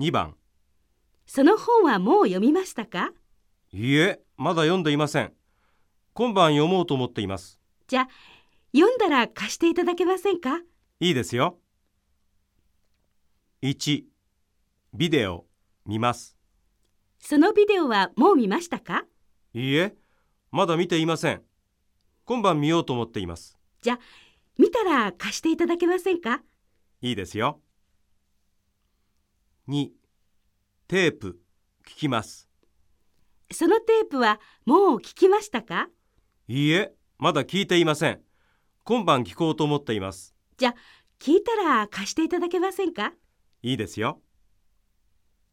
2番。その本はもう読みましたか？いいえまだ読んでいません。今晩読もうと思っています。じゃあ読んだら貸していただけませんか？いいですよ。1ビデオ見ます。そのビデオはもう見ましたか？いいえまだ見ていません。今晩見ようと思っています。じゃあ見たら貸していただけませんか？いいですよ2テープ聞きます。そのテープはもう聞きましたか？いいえまだ聞いていません。今晩聞こうと思っています。じゃあ聞いたら貸していただけませんか？いいですよ